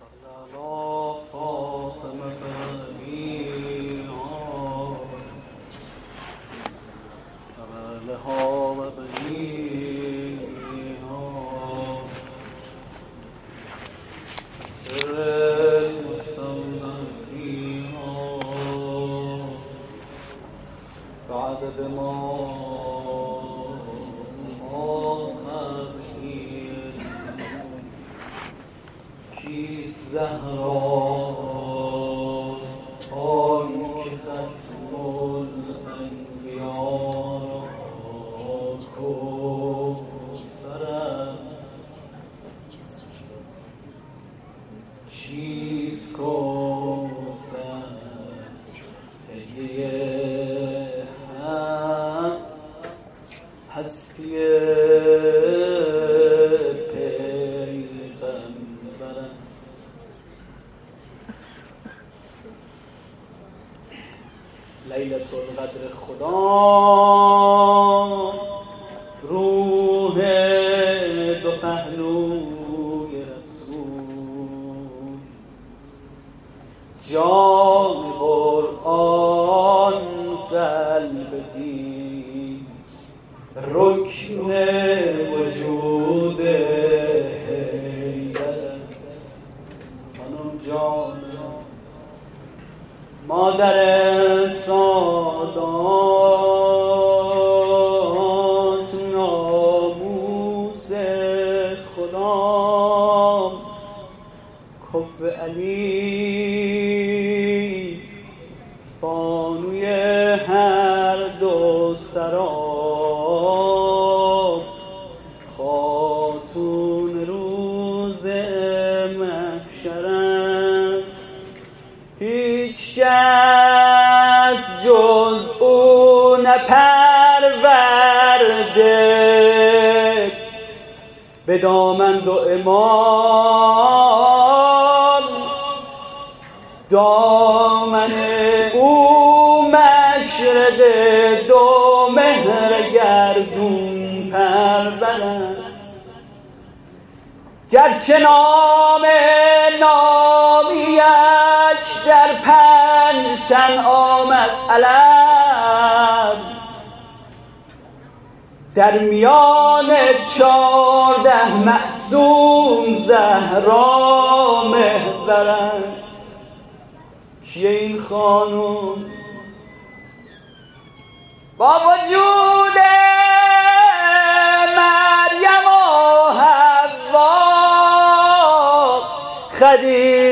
صلى الله رکن وجود است خانم جان مادر سادات ناموس خدا کف علی به دامن دو امام دامن او مشرد دو مهر گردون پر است. گرچه نام نامیش در پنج تن آمد علم در میان چارده معصوم زهرا مهتر است. کیه این خانم؟ با وجود مریم و حوا خدیر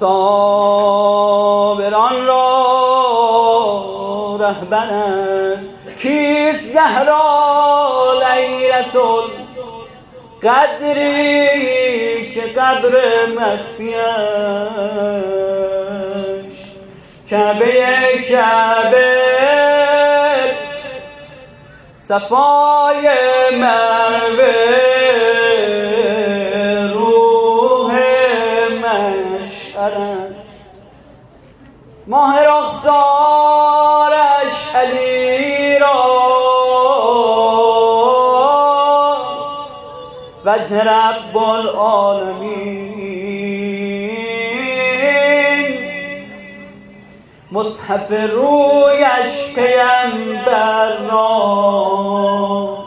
صابران را رهبر است. کیست زهرا لیلت قدری که قبر مخفیش کعبه کعبه صفای مروه وجه رب العالمین. مصحف رویش پیمبر را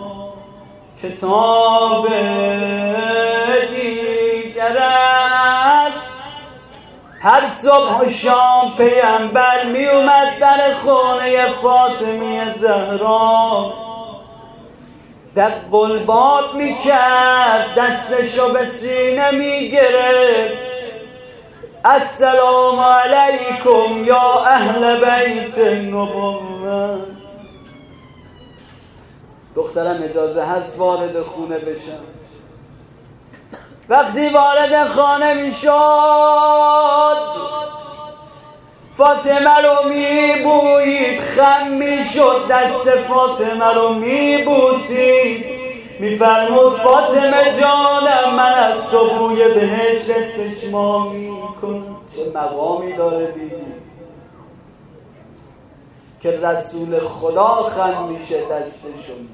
کتاب دیگر است. هر صبح و شام پیمبر می اومد در خانه فاطمی زهرا. در قلباب می کرد دستشو به سینه می گرفت السلام علیکم یا اهل بیت النبوه دخترم اجازه هست وارد خونه بشم. وقتی وارد خانه می شد فاطمه رو می بویید خم می شد دست فاطمه رو می بوسید می فرمود فاطمه جانم من از تو بوی بهشت استشما می کنم چه مقامی داره بیدی که رسول خدا خم میشه دستشون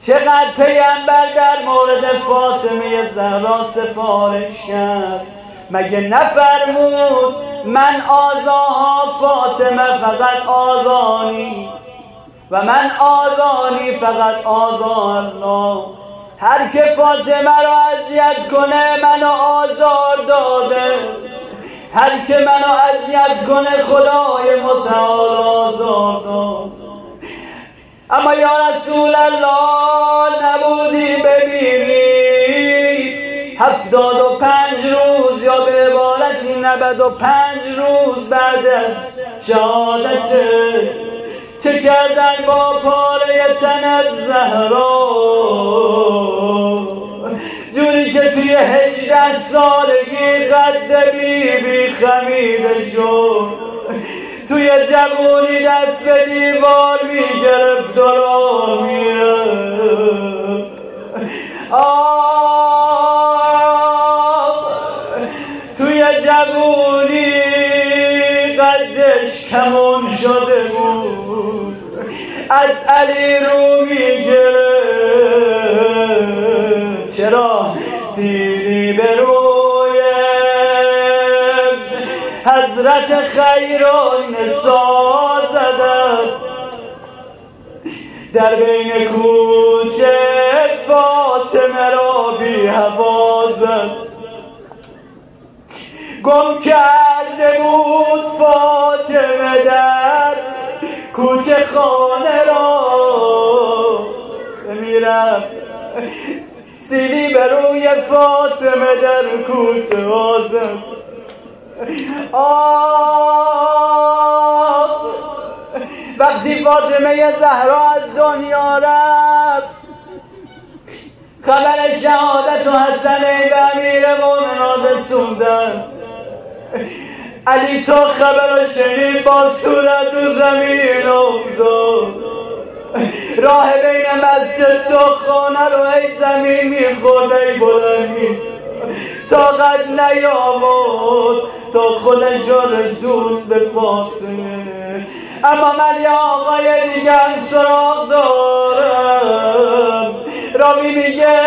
چقدر پیامبر در مورد فاطمه زهرا سفارش کرد؟ مگه نفرمود من آزاها فاطمه فقط آزانی و من آزانی فقط آزا الله. هر که فاطمه را اذیت کنه منو آزار داده. هر که منو اذیت کنه خدای متعال آزار داده اما یا رسول الله 95 روز بعد از شهادت چه کردن با پاره تنت زهرا؟ جوری که توی هجده سالگی قد بی خمیده شد. توی جوونی دست به دیوار می‌گرفت درست علی رو می‌گرفت چرا؟ سیری به روی حضرت خیران زدد در بین کوچه فاطمه را بی حوازد گم کرده بود فاطمه در کوچه خانه را. بمیرم سیلی به روی فاطمه در کوچه آزد آه. وقتی فاطمه زهرا از دنیا رفت خبر شهادت و حسن به امیر مومنان رسوندن. علی تا خبر شنید با صورت و زمین افتاد. راه بین مسجد تا خانه رو ای زمین می‌خورد ای بلندی. طاقت نیامد تا خودش را رسول به فاطمه. اما من یا آقای دیگر سراغ دارم. راوی میگه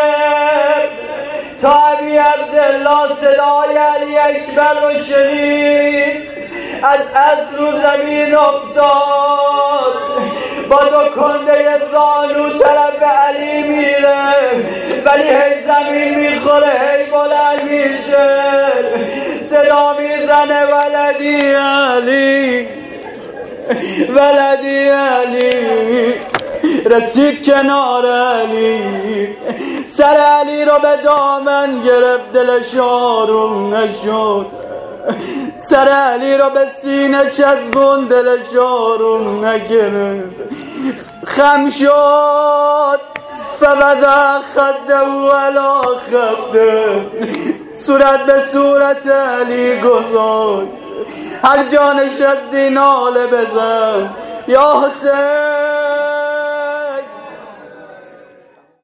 تا ابی عبدالله صدای علی اکبر رو شنید از از رو زمین افتاد. با ولی هی زمین می‌خوره هی بلند میشه. صدا می‌زنه ولدی علی. ولدی علی. رسید کنار علی. سر علی رو به دامن گرفت دلش آروم نشد. سر علی رو به سینه چسبون دلش آروم نگرفت. خم شد. فوضع خده و علا خده صورت به صورت علی گذاشت. هر جانش از ناله بزن. یا حسین.